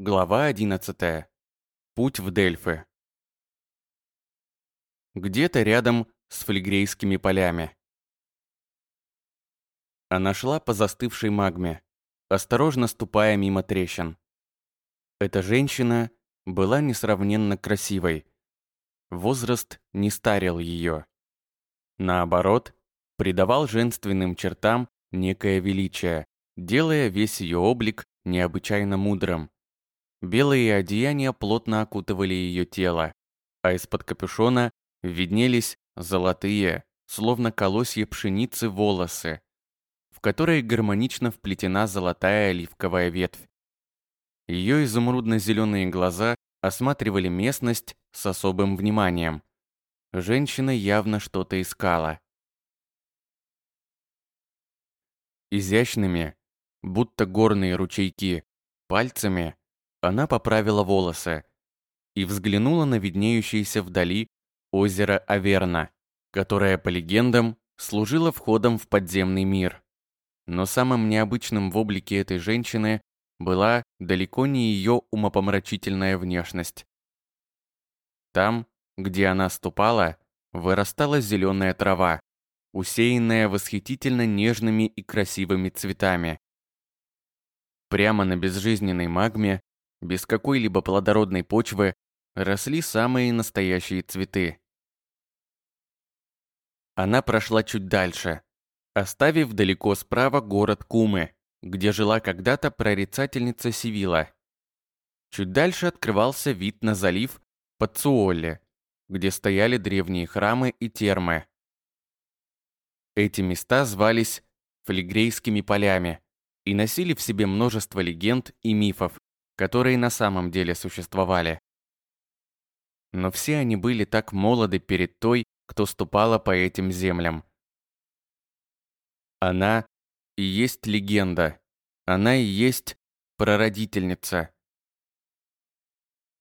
Глава 11. Путь в Дельфы. Где-то рядом с флегрейскими полями. Она шла по застывшей магме, осторожно ступая мимо трещин. Эта женщина была несравненно красивой. Возраст не старил ее. Наоборот, придавал женственным чертам некое величие, делая весь ее облик необычайно мудрым. Белые одеяния плотно окутывали ее тело, а из-под капюшона виднелись золотые, словно колосья пшеницы, волосы, в которые гармонично вплетена золотая оливковая ветвь. Ее изумрудно-зеленые глаза осматривали местность с особым вниманием. Женщина явно что-то искала. Изящными, будто горные ручейки, пальцами она поправила волосы и взглянула на виднеющееся вдали озеро Аверна, которое, по легендам, служило входом в подземный мир. Но самым необычным в облике этой женщины была далеко не ее умопомрачительная внешность. Там, где она ступала, вырастала зеленая трава, усеянная восхитительно нежными и красивыми цветами. Прямо на безжизненной магме без какой-либо плодородной почвы, росли самые настоящие цветы. Она прошла чуть дальше, оставив далеко справа город Кумы, где жила когда-то прорицательница Сивила. Чуть дальше открывался вид на залив Пацуолли, где стояли древние храмы и термы. Эти места звались Флегрейскими полями и носили в себе множество легенд и мифов которые на самом деле существовали. Но все они были так молоды перед той, кто ступала по этим землям. Она и есть легенда. Она и есть прародительница.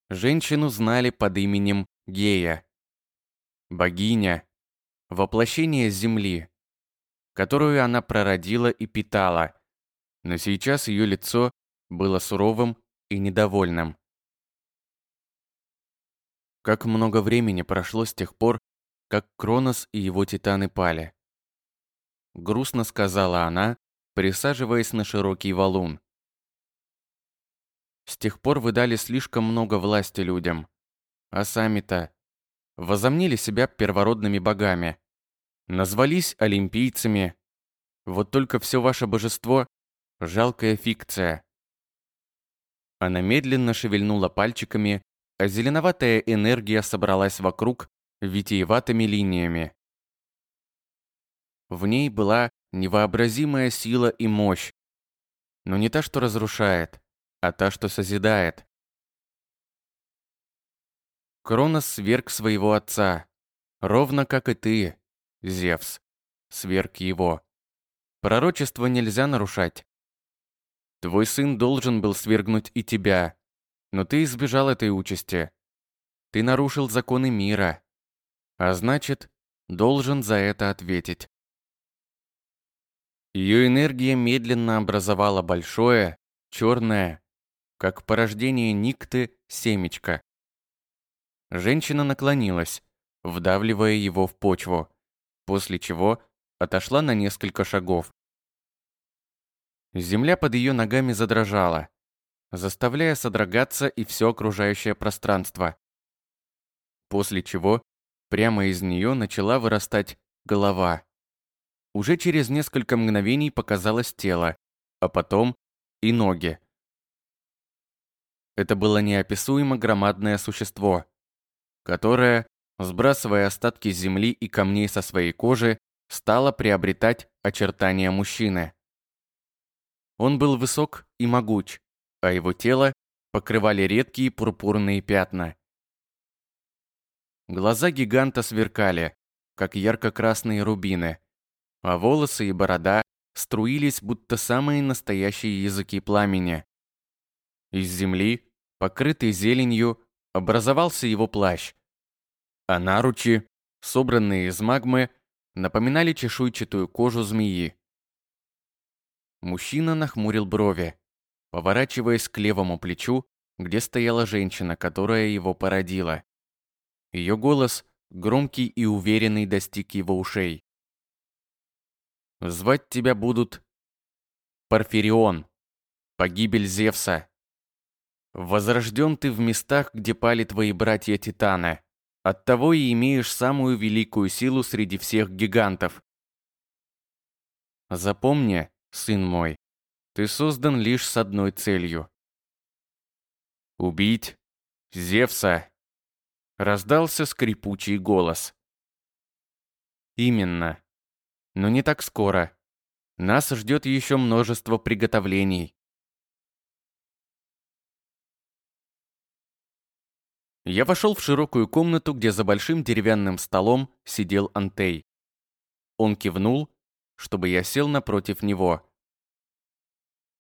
Женщину знали под именем Гея. Богиня, воплощение земли, которую она прородила и питала. Но сейчас ее лицо было суровым и недовольным. Как много времени прошло с тех пор, как Кронос и его титаны пали. Грустно сказала она, присаживаясь на широкий валун. С тех пор вы дали слишком много власти людям. А сами-то возомнили себя первородными богами. Назвались олимпийцами. Вот только все ваше божество – жалкая фикция. Она медленно шевельнула пальчиками, а зеленоватая энергия собралась вокруг витиеватыми линиями. В ней была невообразимая сила и мощь, но не та, что разрушает, а та, что созидает. Кронос сверг своего отца, ровно как и ты, Зевс, сверг его. Пророчество нельзя нарушать. Твой сын должен был свергнуть и тебя, но ты избежал этой участи. Ты нарушил законы мира, а значит, должен за это ответить. Ее энергия медленно образовала большое, черное, как порождение никты, семечко. Женщина наклонилась, вдавливая его в почву, после чего отошла на несколько шагов. Земля под ее ногами задрожала, заставляя содрогаться и все окружающее пространство. После чего прямо из нее начала вырастать голова. Уже через несколько мгновений показалось тело, а потом и ноги. Это было неописуемо громадное существо, которое, сбрасывая остатки земли и камней со своей кожи, стало приобретать очертания мужчины. Он был высок и могуч, а его тело покрывали редкие пурпурные пятна. Глаза гиганта сверкали, как ярко-красные рубины, а волосы и борода струились, будто самые настоящие языки пламени. Из земли, покрытый зеленью, образовался его плащ, а наручи, собранные из магмы, напоминали чешуйчатую кожу змеи. Мужчина нахмурил брови, поворачиваясь к левому плечу где стояла женщина, которая его породила. Ее голос, громкий и уверенный, достиг его ушей. «Звать тебя будут Порфирион, погибель Зевса. Возрожден ты в местах, где пали твои братья Титаны. Оттого и имеешь самую великую силу среди всех гигантов. Запомни, сын мой, ты создан лишь с одной целью. Убить Зевса. Раздался скрипучий голос. Именно. Но не так скоро. Нас ждет еще множество приготовлений. Я вошел в широкую комнату, где за большим деревянным столом сидел Антей. Он кивнул, чтобы я сел напротив него.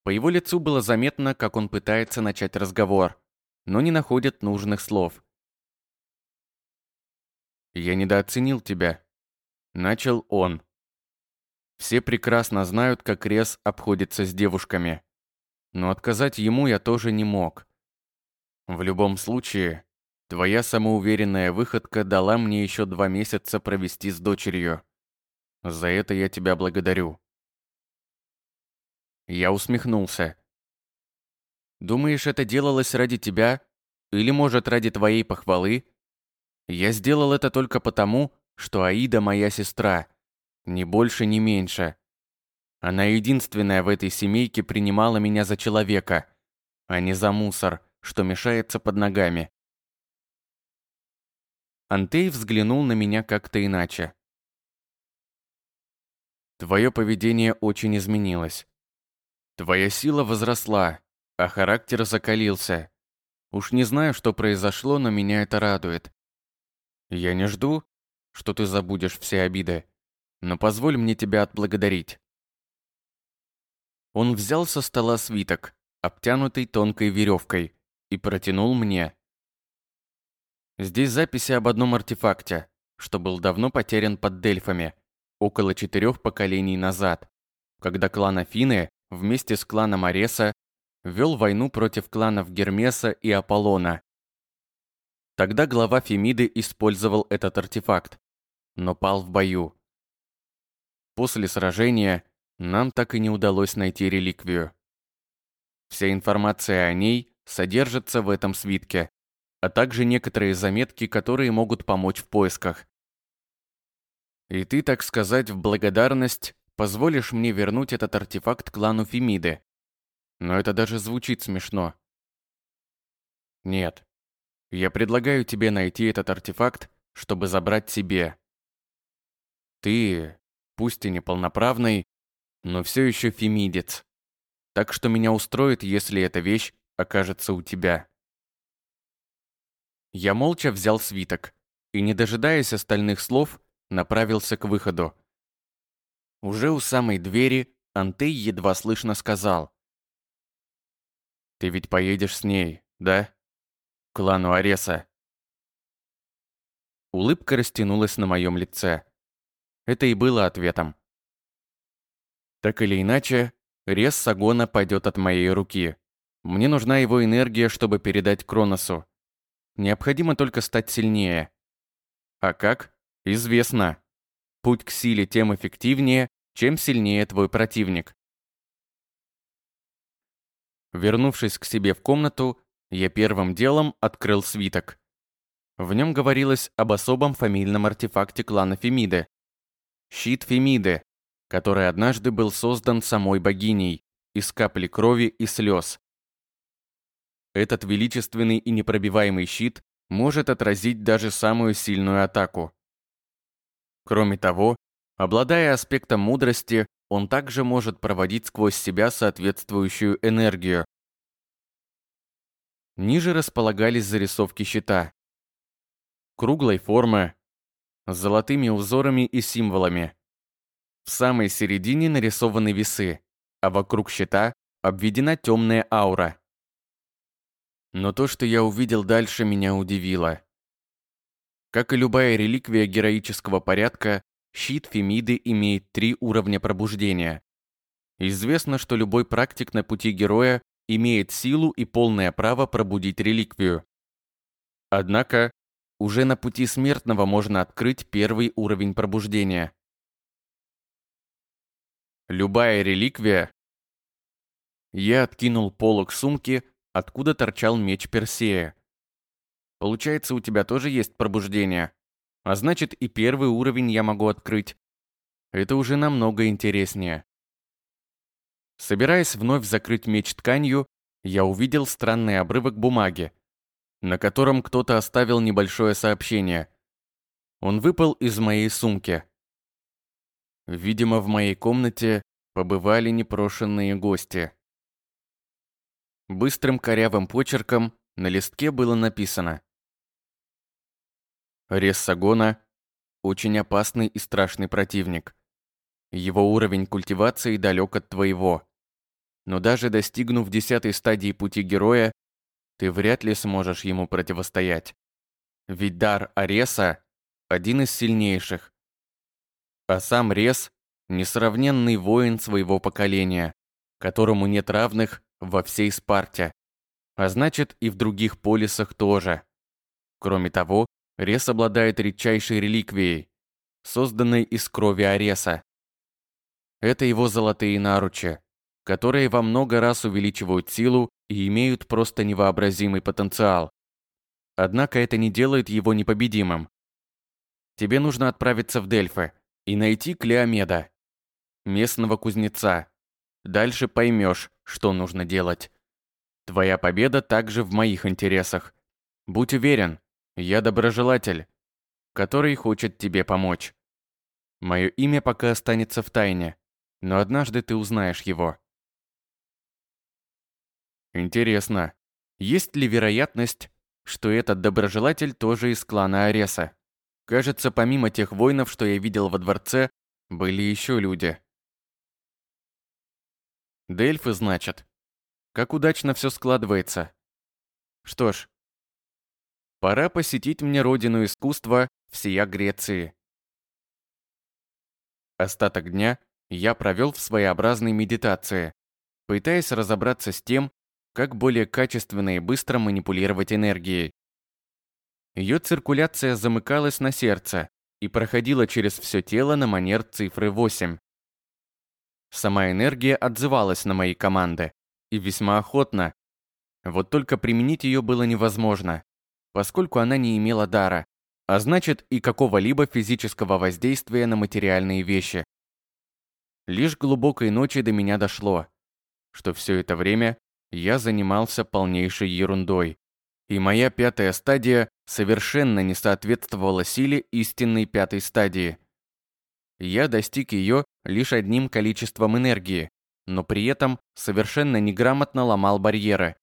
По его лицу было заметно, как он пытается начать разговор, но не находит нужных слов. «Я недооценил тебя», — начал он. «Все прекрасно знают, как Рез обходится с девушками, но отказать ему я тоже не мог. В любом случае, твоя самоуверенная выходка дала мне еще два месяца провести с дочерью. За это я тебя благодарю». Я усмехнулся. «Думаешь, это делалось ради тебя? Или, может, ради твоей похвалы? Я сделал это только потому, что Аида моя сестра. Ни больше, ни меньше. Она единственная в этой семейке принимала меня за человека, а не за мусор, что мешается под ногами». Антей взглянул на меня как-то иначе. Твое поведение очень изменилось. Твоя сила возросла, а характер закалился. Уж не знаю, что произошло, но меня это радует. Я не жду, что ты забудешь все обиды, но позволь мне тебя отблагодарить. Он взял со стола свиток, обтянутый тонкой веревкой, и протянул мне. Здесь записи об одном артефакте, что был давно потерян под Дельфами, около четырех поколений назад, когда клан Афины вместе с кланом Ареса вел войну против кланов Гермеса и Аполлона. Тогда глава Фемиды использовал этот артефакт, но пал в бою. После сражения нам так и не удалось найти реликвию. Вся информация о ней содержится в этом свитке, а также некоторые заметки, которые могут помочь в поисках. И ты, так сказать, в благодарность позволишь мне вернуть этот артефакт клану Фемиды. Но это даже звучит смешно. Нет. Я предлагаю тебе найти этот артефакт, чтобы забрать себе. Ты, пусть и неполноправный, но все еще фемидец. Так что меня устроит, если эта вещь окажется у тебя. Я молча взял свиток и, не дожидаясь остальных слов, направился к выходу. Уже у самой двери Антей едва слышно сказал. «Ты ведь поедешь с ней, да? К клану Ареса». Улыбка растянулась на моем лице. Это и было ответом. Так или иначе, Рез Сагона пойдет от моей руки. Мне нужна его энергия, чтобы передать Кроносу. Необходимо только стать сильнее. А как? Известно. Путь к силе тем эффективнее, чем сильнее твой противник. Вернувшись к себе в комнату, я первым делом открыл свиток. В нем говорилось об особом фамильном артефакте клана Фемиды. Щит Фемиды, который однажды был создан самой богиней из капли крови и слез. Этот величественный и непробиваемый щит может отразить даже самую сильную атаку. Кроме того, Обладая аспектом мудрости, он также может проводить сквозь себя соответствующую энергию. Ниже располагались зарисовки щита. Круглой формы, с золотыми узорами и символами. В самой середине нарисованы весы, а вокруг щита обведена темная аура. Но то, что я увидел дальше, меня удивило. Как и любая реликвия героического порядка, Щит Фемиды имеет три уровня пробуждения. Известно, что любой практик на пути героя имеет силу и полное право пробудить реликвию. Однако, уже на пути смертного можно открыть первый уровень пробуждения. Любая реликвия... Я откинул полог сумки, откуда торчал меч Персея. Получается, у тебя тоже есть пробуждение. А значит, и первый уровень я могу открыть. Это уже намного интереснее. Собираясь вновь закрыть меч тканью, я увидел странный обрывок бумаги, на котором кто-то оставил небольшое сообщение. Он выпал из моей сумки. Видимо, в моей комнате побывали непрошенные гости. Быстрым корявым почерком на листке было написано Рессагона – очень опасный и страшный противник. Его уровень культивации далек от твоего. Но даже достигнув десятой стадии пути героя, ты вряд ли сможешь ему противостоять. Ведь дар Ареса – один из сильнейших. А сам Рес – несравненный воин своего поколения, которому нет равных во всей Спарте. А значит и в других полисах тоже. Кроме того, Рес обладает редчайшей реликвией, созданной из крови Ареса. Это его золотые наручи, которые во много раз увеличивают силу и имеют просто невообразимый потенциал. Однако это не делает его непобедимым. Тебе нужно отправиться в Дельфы и найти Клеомеда, местного кузнеца. Дальше поймешь, что нужно делать. Твоя победа также в моих интересах. Будь уверен, я доброжелатель, который хочет тебе помочь. Мое имя пока останется в тайне, но однажды ты узнаешь его. Интересно, есть ли вероятность, что этот доброжелатель тоже из клана Ареса? Кажется, помимо тех воинов, что я видел во дворце, были еще люди. Дельфы, значит. Как удачно все складывается. Что ж, пора посетить мне родину искусства всея Греции. Остаток дня я провел в своеобразной медитации, пытаясь разобраться с тем, как более качественно и быстро манипулировать энергией. Ее циркуляция замыкалась на сердце и проходила через все тело на манер цифры 8. Сама энергия отзывалась на мои команды, и весьма охотно. Вот только применить ее было невозможно, поскольку она не имела дара, а значит и какого-либо физического воздействия на материальные вещи. Лишь глубокой ночи до меня дошло, что все это время я занимался полнейшей ерундой. И моя пятая стадия совершенно не соответствовала силе истинной пятой стадии. Я достиг ее лишь одним количеством энергии, но при этом совершенно неграмотно ломал барьеры.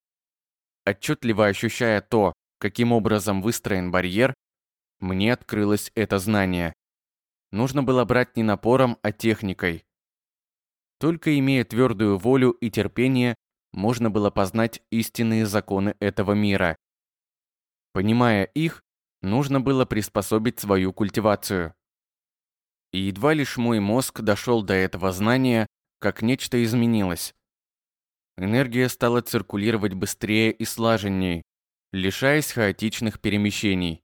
Отчетливо ощущая то, каким образом выстроен барьер, мне открылось это знание. Нужно было брать не напором, а техникой. Только имея твердую волю и терпение, можно было познать истинные законы этого мира. Понимая их, нужно было приспособить свою культивацию. И едва лишь мой мозг дошел до этого знания, как нечто изменилось. Энергия стала циркулировать быстрее и слаженней, лишаясь хаотичных перемещений.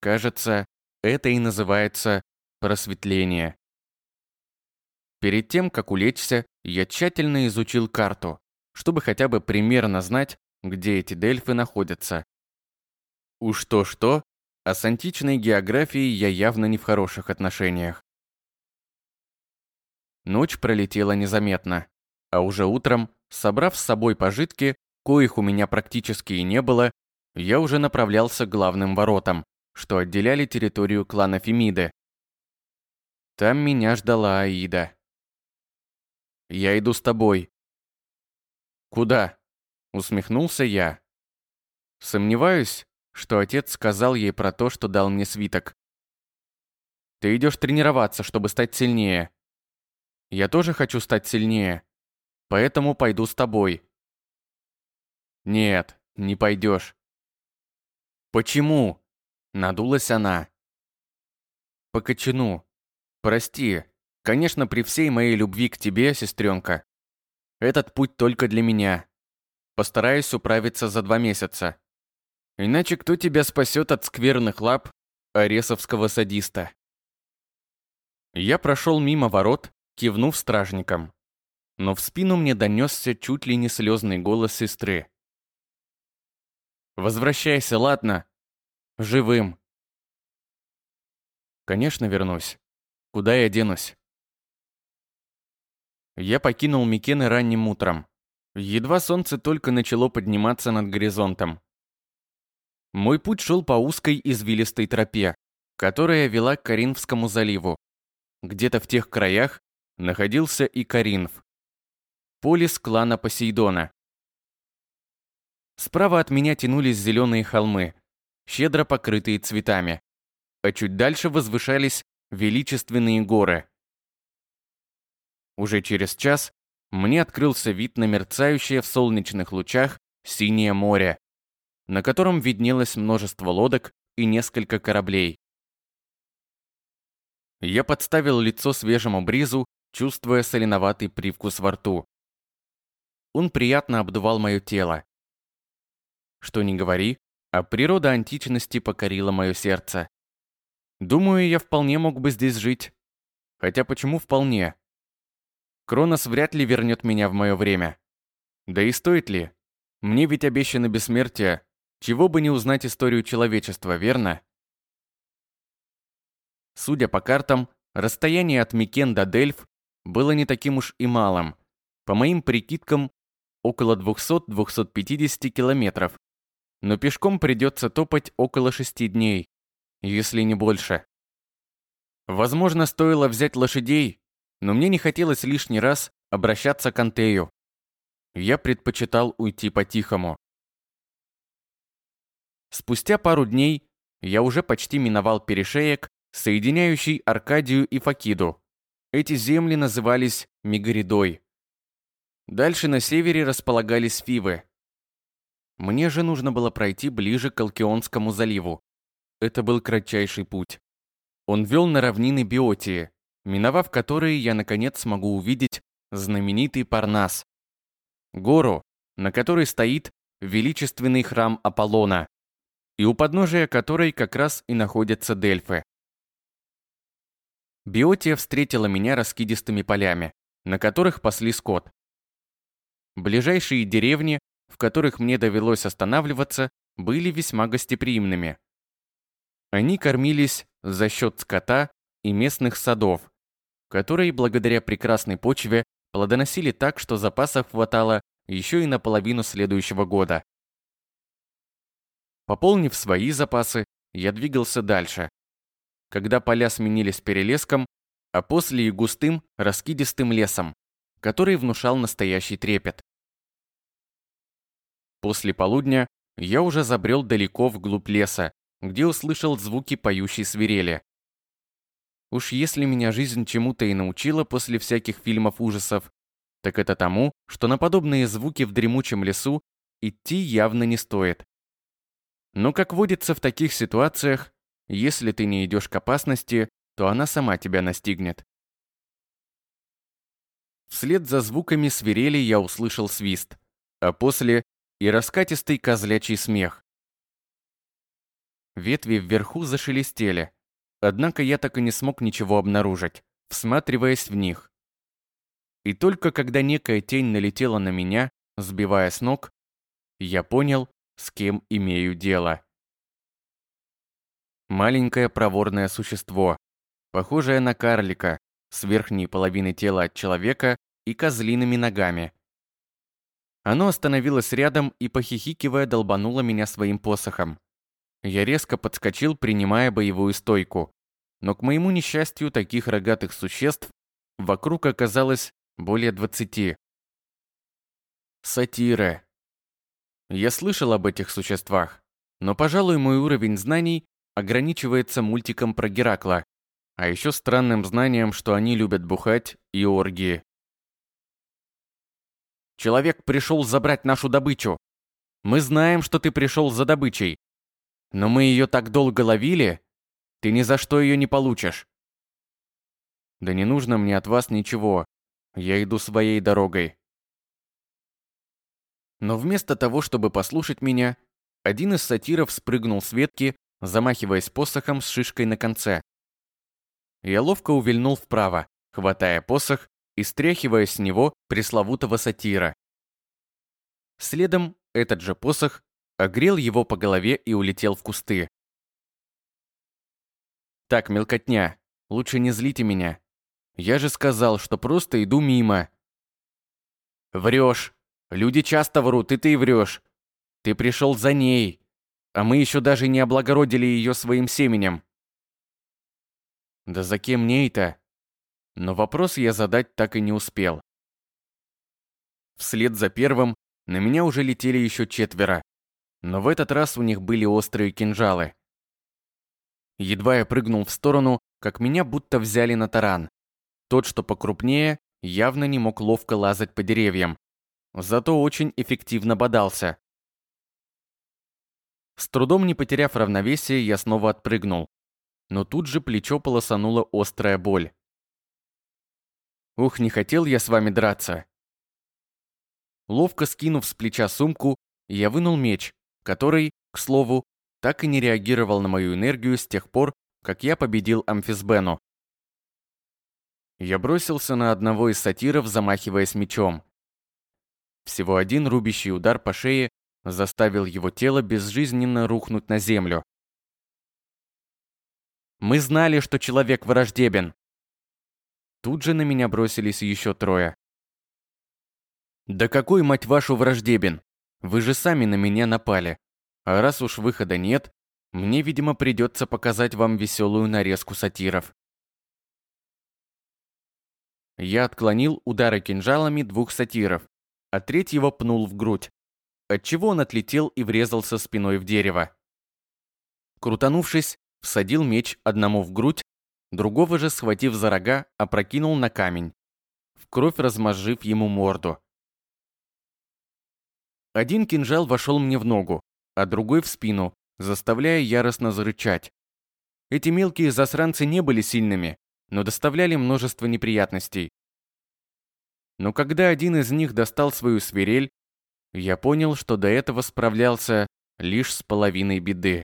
Кажется, это и называется просветление. Перед тем, как улечься, я тщательно изучил карту, чтобы хотя бы примерно знать, где эти дельфы находятся. Уж то-что, а с античной географией я явно не в хороших отношениях. Ночь пролетела незаметно, а уже утром, собрав с собой пожитки, коих у меня практически и не было, я уже направлялся к главным воротам, что отделяли территорию клана Фемиды. Там меня ждала Аида. Я иду с тобой». «Куда?» — усмехнулся я. Сомневаюсь, что отец сказал ей про то, что дал мне свиток. «Ты идешь тренироваться, чтобы стать сильнее. Я тоже хочу стать сильнее, поэтому пойду с тобой». «Нет, не пойдешь». «Почему?» — надулась она. «По кочану. Прости, Конечно, при всей моей любви к тебе, сестренка. Этот путь только для меня. Постараюсь управиться за два месяца. Иначе кто тебя спасет от скверных лап аресовского садиста? Я прошел мимо ворот, кивнув стражникам. Но в спину мне донесся чуть ли не слезный голос сестры. «Возвращайся, ладно? Живым!» «Конечно вернусь. Куда я денусь?» Я покинул Микены ранним утром. Едва солнце только начало подниматься над горизонтом. Мой путь шел по узкой извилистой тропе, которая вела к Каринфскому заливу. Где-то в тех краях находился и Каринф. Полис клана Посейдона. Справа от меня тянулись зеленые холмы, щедро покрытые цветами, а чуть дальше возвышались величественные горы. Уже через час мне открылся вид на мерцающее в солнечных лучах синее море, на котором виднелось множество лодок и несколько кораблей. Я подставил лицо свежему бризу, чувствуя соленоватый привкус во рту. Он приятно обдувал мое тело. Что ни говори, а природа античности покорила мое сердце. Думаю, я вполне мог бы здесь жить. Хотя почему вполне? Кронос вряд ли вернет меня в мое время. Да и стоит ли? Мне ведь обещано бессмертие. Чего бы не узнать историю человечества, верно? Судя по картам, расстояние от Микен до Дельф было не таким уж и малым. По моим прикидкам, около 200-250 километров. Но пешком придется топать около 6 дней, если не больше. Возможно, стоило взять лошадей но мне не хотелось лишний раз обращаться к Антею. Я предпочитал уйти по-тихому. Спустя пару дней я уже почти миновал перешеек, соединяющий Аркадию и Факиду. Эти земли назывались Мегаридой. Дальше на севере располагались Фивы. Мне же нужно было пройти ближе к Алкионскому заливу. Это был кратчайший путь. Он вел на равнины Биотии, миновав которые я наконец смогу увидеть знаменитый Парнас. Гору, на которой стоит величественный храм Аполлона, и у подножия которой как раз и находятся Дельфы. Биотия встретила меня раскидистыми полями, на которых пасли скот. Ближайшие деревни, в которых мне довелось останавливаться, были весьма гостеприимными. Они кормились за счет скота и местных садов, которые благодаря прекрасной почве плодоносили так, что запасов хватало еще и на половину следующего года. Пополнив свои запасы, я двигался дальше. Когда поля сменились перелеском, а после и густым, раскидистым лесом, который внушал настоящий трепет. После полудня я уже забрел далеко вглубь леса, где услышал звуки поющей свирели. Уж если меня жизнь чему-то и научила после всяких фильмов ужасов, так это тому, что на подобные звуки в дремучем лесу идти явно не стоит. Но, как водится в таких ситуациях, если ты не идешь к опасности, то она сама тебя настигнет. Вслед за звуками свирели я услышал свист, а после и раскатистый козлячий смех. Ветви вверху зашелестели, Однако я так и не смог ничего обнаружить, всматриваясь в них. И только когда некая тень налетела на меня, сбивая с ног, я понял, с кем имею дело. Маленькое проворное существо, похожее на карлика, с верхней половины тела от человека и козлиными ногами. Оно остановилось рядом и, похихикивая, долбануло меня своим посохом. Я резко подскочил, принимая боевую стойку. Но к моему несчастью, таких рогатых существ вокруг оказалось более двадцати. Сатиры. Я слышал об этих существах, но, пожалуй, мой уровень знаний ограничивается мультиком про Геракла, а еще странным знанием, что они любят бухать и оргии. Человек пришел забрать нашу добычу. Мы знаем, что ты пришел за добычей. Но мы ее так долго ловили. Ты ни за что ее не получишь. Да не нужно мне от вас ничего. Я иду своей дорогой. Но вместо того, чтобы послушать меня, один из сатиров спрыгнул с ветки, замахиваясь посохом с шишкой на конце. Я ловко увильнул вправо, хватая посох и стряхивая с него пресловутого сатира. Следом этот же посох огрел его по голове и улетел в кусты. «Так, мелкотня, лучше не злите меня. Я же сказал, что просто иду мимо». «Врешь. Люди часто врут, и ты врешь. Ты пришел за ней, а мы еще даже не облагородили ее своим семенем». Да за кем ней-то? Но вопрос я задать так и не успел. Вслед за первым на меня уже летели еще четверо, но в этот раз у них были острые кинжалы. Едва я прыгнул в сторону, как меня будто взяли на таран. Тот, что покрупнее, явно не мог ловко лазать по деревьям, зато очень эффективно бодался. С трудом не потеряв равновесие, я снова отпрыгнул, но тут же плечо полосанула острая боль. Ух, не хотел я с вами драться. Ловко скинув с плеча сумку, я вынул меч, который, к слову, так и не реагировал на мою энергию с тех пор, как я победил Амфисбену. Я бросился на одного из сатиров, замахиваясь мечом. Всего один рубящий удар по шее заставил его тело безжизненно рухнуть на землю. Мы знали, что человек враждебен. Тут же на меня бросились еще трое. Да какой, мать вашу, враждебен? Вы же сами на меня напали. А раз уж выхода нет, мне, видимо, придется показать вам веселую нарезку сатиров. Я отклонил удары кинжалами двух сатиров, а третьего пнул в грудь, отчего он отлетел и врезался спиной в дерево. Крутанувшись, всадил меч одному в грудь, другого же, схватив за рога, опрокинул на камень, в кровь размозжив ему морду. Один кинжал вошел мне в ногу, а другой в спину, заставляя яростно зарычать. Эти мелкие засранцы не были сильными, но доставляли множество неприятностей. Но когда один из них достал свою свирель, я понял, что до этого справлялся лишь с половиной беды.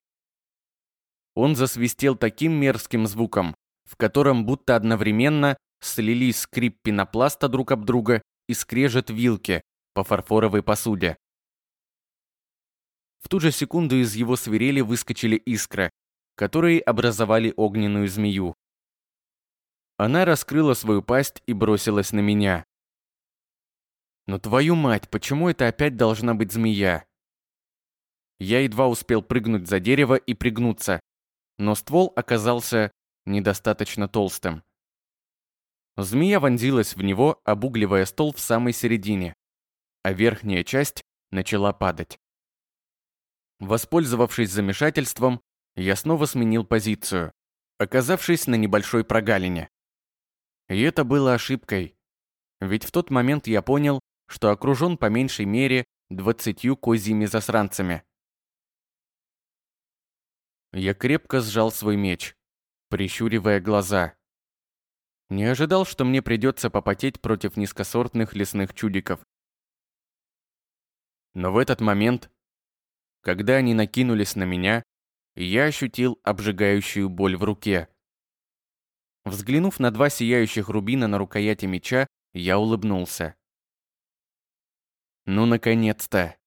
Он засвистел таким мерзким звуком, в котором будто одновременно слились скрип пенопласта друг об друга и скрежет вилки по фарфоровой посуде. В ту же секунду из его свирели выскочили искры, которые образовали огненную змею. Она раскрыла свою пасть и бросилась на меня. Но твою мать, почему это опять должна быть змея? Я едва успел прыгнуть за дерево и пригнуться, но ствол оказался недостаточно толстым. Змея вонзилась в него, обугливая стол в самой середине, а верхняя часть начала падать. Воспользовавшись замешательством, я снова сменил позицию, оказавшись на небольшой прогалине. И это было ошибкой, ведь в тот момент я понял, что окружен по меньшей мере двадцатью козьими засранцами. Я крепко сжал свой меч, прищуривая глаза. Не ожидал, что мне придется попотеть против низкосортных лесных чудиков. Но в этот момент, когда они накинулись на меня, я ощутил обжигающую боль в руке. Взглянув на два сияющих рубина на рукояти меча, я улыбнулся. Ну, наконец-то!